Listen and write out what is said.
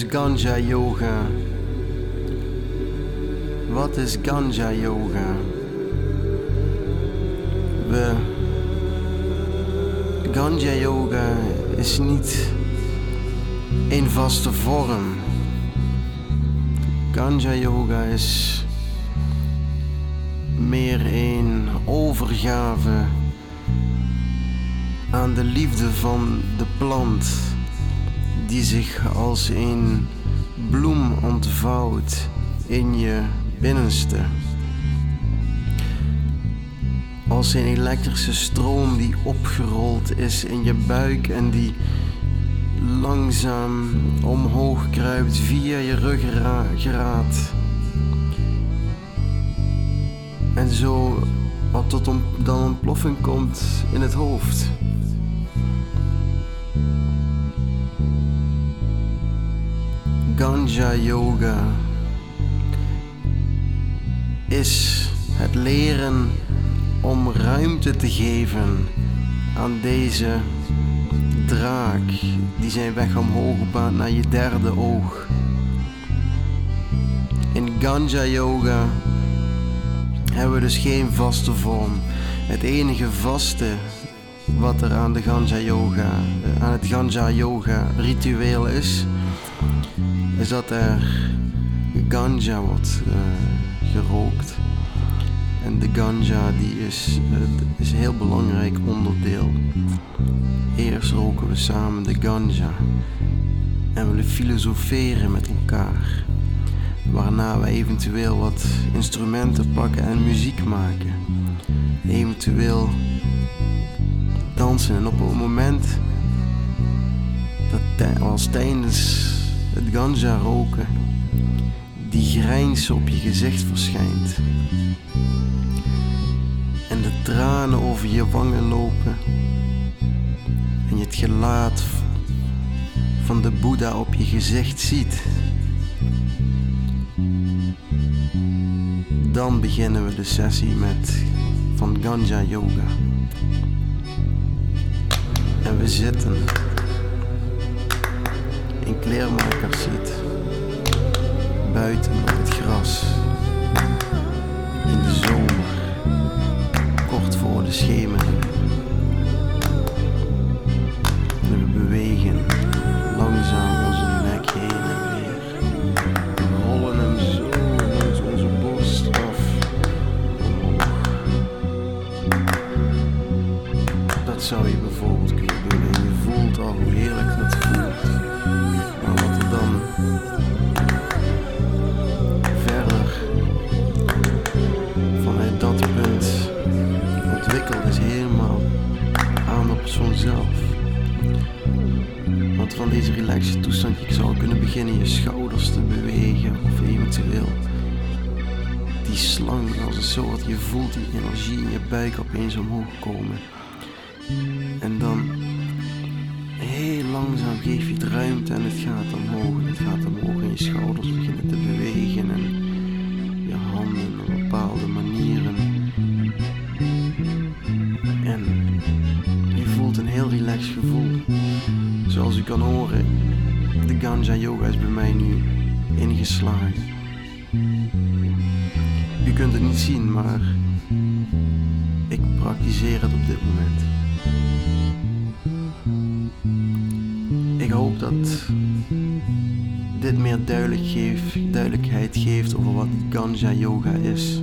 is ganja yoga? Wat is ganja yoga? We. Ganja yoga is niet een vaste vorm. Ganja yoga is meer een overgave aan de liefde van de plant die zich als een bloem ontvouwt in je binnenste. Als een elektrische stroom die opgerold is in je buik en die langzaam omhoog kruipt via je ruggengraat. En zo wat tot dan een ploffing komt in het hoofd. Ganja Yoga is het leren om ruimte te geven aan deze draak die zijn weg omhoog baant naar je derde oog. In Ganja Yoga hebben we dus geen vaste vorm. Het enige vaste wat er aan de Ganja Yoga, aan het Ganja Yoga ritueel is, is dat er ganja wordt uh, gerookt. En de ganja die is, is een heel belangrijk onderdeel. Eerst roken we samen de ganja en we filosoferen met elkaar. Waarna we eventueel wat instrumenten pakken en muziek maken. Eventueel dansen en op het moment dat als tijdens het ganja roken die grijns op je gezicht verschijnt. En de tranen over je wangen lopen. En je het gelaat van de Boeddha op je gezicht ziet. Dan beginnen we de sessie met van Ganja Yoga. En we zitten in kleermakersziet buiten op het gras in de zomer kort voor de schemering en we bewegen langzaam onze nek heen en weer. We rollen hem zo langs onze borst af omhoog. Dat zou je bijvoorbeeld kunnen doen en je voelt al hoe heerlijk dat voelt is helemaal aan de persoon zelf. Want van deze relaxe toestand, je zou kunnen beginnen je schouders te bewegen of eventueel die slang als een soort, je voelt die energie in je buik opeens omhoog komen. En dan heel langzaam geef je het ruimte en het gaat omhoog. Het gaat omhoog en je schouders beginnen te bewegen heel relaxed gevoel. Zoals u kan horen, de Ganja Yoga is bij mij nu ingeslagen. U kunt het niet zien, maar ik praktiseer het op dit moment. Ik hoop dat dit meer duidelijk geeft, duidelijkheid geeft over wat Ganja Yoga is.